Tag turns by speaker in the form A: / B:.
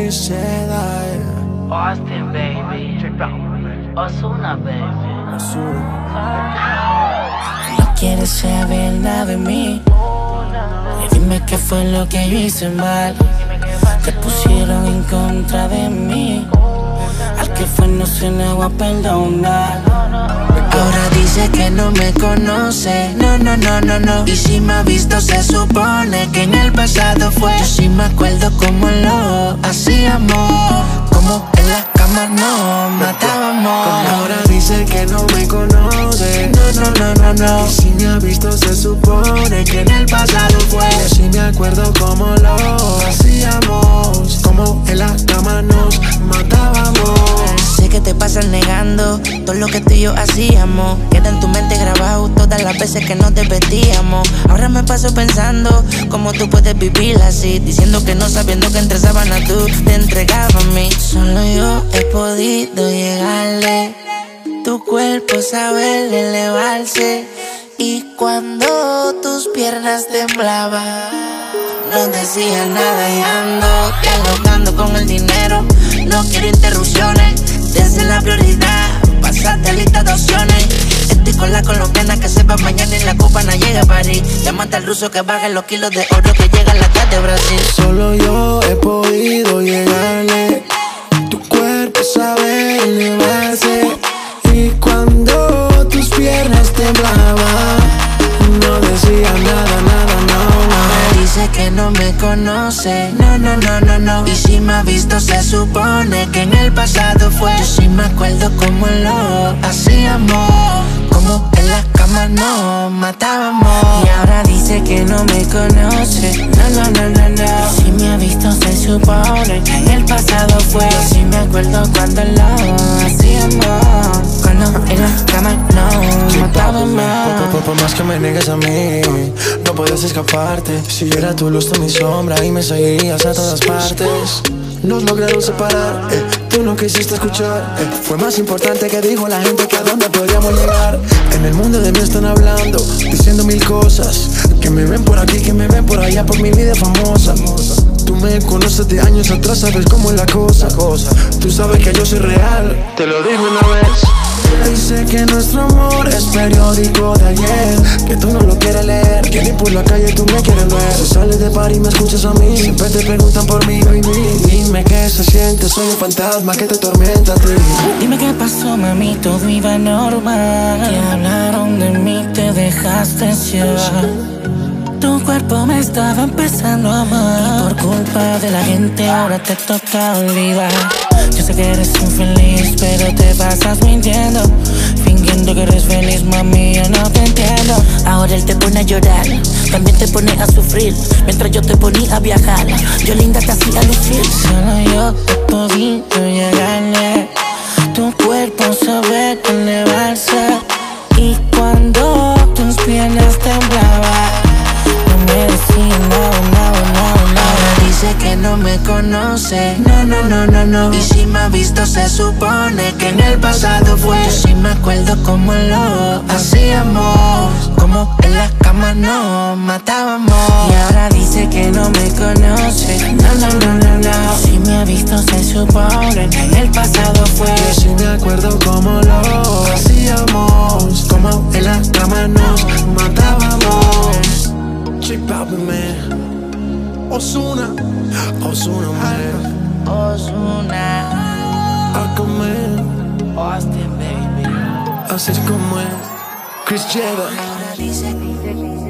A: Jedi.
B: Chris Jedi.
C: Austin, baby. Osuna, baby.
D: No quieres saber nada de mí. Y dime qué fue lo que yo hice mal. Te pusieron en contra de mí. Al que fue no se le va a perdonar. Ahora dice que no me conoce. No, no, no, no, no. Y si me ha visto, se supone que en el pasado fue. Hacíamos. Como en la cama no matábamos.
B: Ahora dice que no me conoce.
D: No, no, no, no, no.
B: Y si me ha visto, se supone que en el pasado fue. Yo sí me acuerdo cómo lo
D: lo que tú y yo hacíamos. Queda en tu mente grabado todas las veces que nos vestíamos. Ahora me paso pensando cómo tú puedes vivir así. Diciendo que no sabiendo que entre sábanas tú te entregabas a mí. Solo yo he podido llegarle. Tu cuerpo sabe elevarse. Y cuando tus piernas temblaban, no decía nada y ando dialogando con el dinero. No quiero interrupciones, desde la prioridad. París. Llámate al ruso que baje los kilos de oro que llega a la tarde de Brasil.
B: Solo yo he podido llegarle. Tu cuerpo sabe elevarse. Y cuando tus piernas temblaban, no decía nada, nada, no, no.
D: Dice que no me conoce, no, no, no, no, no. Y si me ha visto, se supone que en el pasado fue. Yo sí me acuerdo cómo lo hacíamos. Como cama nos matábamos. Y ahora dice que no me conoce, no, no, no, no, no. Si me ha visto, se supone que en el pasado fue. Yo sí me acuerdo cuando lo hacíamos. Cuando en la cama nos matábamos.
B: Por, más que me niegues a mí, no puedes escaparte. Si yo era tu luz, tú mi sombra y me seguirías a todas partes. Nos lograron separar, eh, tú no quisiste escuchar. eh. Fue más importante que dijo la gente que a dónde podríamos llegar. En el mundo de mí están hablando, diciendo mil cosas. Que me ven por aquí, que me ven por allá por mi vida famosa. Tú me conoces de años atrás, sabes cómo es la cosa. Tú sabes que yo soy real, te lo digo una vez. Dice que nuestro amor es periódico de ayer Que tú no lo quieres por la calle tú me quieres ver Si sales de par y me escuchas a mí Siempre te preguntan por mí, baby Dime qué se siente, soy un fantasma que te tormenta a ti
D: Dime qué pasó, mami, todo iba normal. Que hablaron de mí, te dejaste llevar. Tu cuerpo me estaba empezando a amar. Y por culpa de la gente ahora te toca olvidar. Yo sé que eres infeliz, pero te pasas mintiendo. También te pone a sufrir. Mientras yo te ponía a viajar, yo linda te hacía lucir. Solo yo he podido llegarle. Tu cuerpo sabe elevarse. Visto, se supone que en el pasado fue. Yo sí me acuerdo cómo lo hacíamos, como en la cama nos matábamos. Y ahora dice que no me conoce, no, no, no, no, no. Si me ha visto, se supone que en el pasado fue.
B: Yo sí me acuerdo cómo lo hacíamos Como en la cama nos matábamos Chip Papi, man Ozuna Ozuna, man
D: Ozuna,
B: Aquaman
C: Austin, baby.
B: Así es como es Chris Jedi